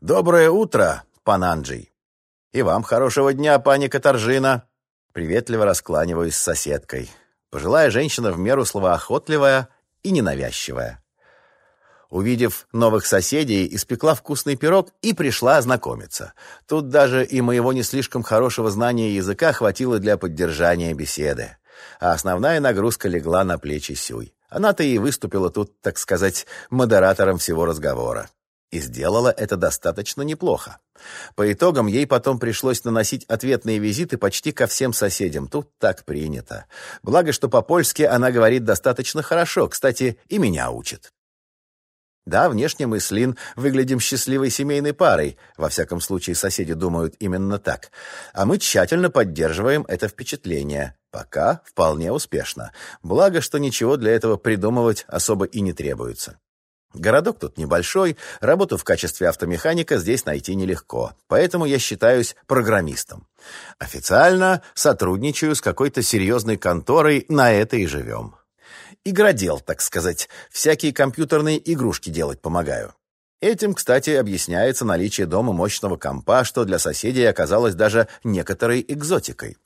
«Доброе утро, пан Анджей!» «И вам хорошего дня, пани Катаржина!» Приветливо раскланиваюсь с соседкой. Пожилая женщина в меру словоохотливая и ненавязчивая. Увидев новых соседей, испекла вкусный пирог и пришла ознакомиться. Тут даже и моего не слишком хорошего знания языка хватило для поддержания беседы. А основная нагрузка легла на плечи Сюй. Она-то и выступила тут, так сказать, модератором всего разговора. И сделала это достаточно неплохо. По итогам ей потом пришлось наносить ответные визиты почти ко всем соседям. Тут так принято. Благо, что по-польски она говорит достаточно хорошо. Кстати, и меня учит. Да, внешне мы с Лин выглядим счастливой семейной парой. Во всяком случае, соседи думают именно так. А мы тщательно поддерживаем это впечатление. Пока вполне успешно. Благо, что ничего для этого придумывать особо и не требуется. Городок тут небольшой, работу в качестве автомеханика здесь найти нелегко, поэтому я считаюсь программистом. Официально сотрудничаю с какой-то серьезной конторой, на это и живем. Игродел, так сказать, всякие компьютерные игрушки делать помогаю. Этим, кстати, объясняется наличие дома мощного компа, что для соседей оказалось даже некоторой экзотикой.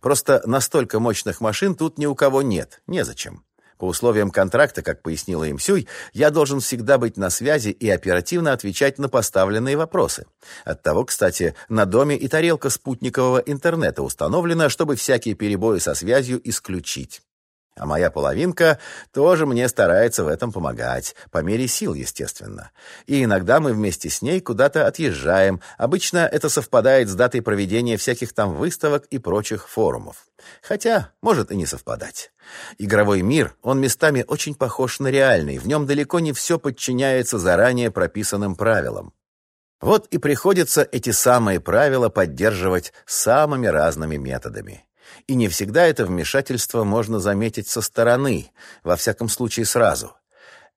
Просто настолько мощных машин тут ни у кого нет, незачем. По условиям контракта, как пояснила им Сюй, я должен всегда быть на связи и оперативно отвечать на поставленные вопросы. Оттого, кстати, на доме и тарелка спутникового интернета установлена, чтобы всякие перебои со связью исключить. А моя половинка тоже мне старается в этом помогать, по мере сил, естественно. И иногда мы вместе с ней куда-то отъезжаем. Обычно это совпадает с датой проведения всяких там выставок и прочих форумов. Хотя, может и не совпадать. Игровой мир, он местами очень похож на реальный. В нем далеко не все подчиняется заранее прописанным правилам. Вот и приходится эти самые правила поддерживать самыми разными методами. И не всегда это вмешательство можно заметить со стороны, во всяком случае сразу.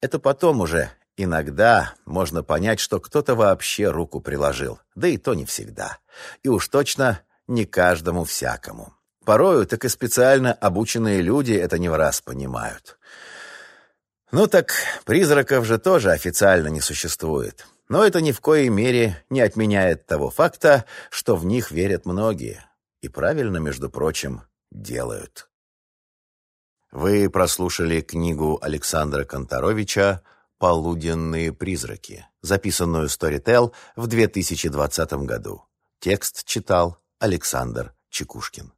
Это потом уже иногда можно понять, что кто-то вообще руку приложил, да и то не всегда. И уж точно не каждому всякому. Порою так и специально обученные люди это не в раз понимают. Ну так призраков же тоже официально не существует. Но это ни в коей мере не отменяет того факта, что в них верят многие. И правильно, между прочим, делают. Вы прослушали книгу Александра Конторовича «Полуденные призраки», записанную Storytel в 2020 году. Текст читал Александр Чекушкин.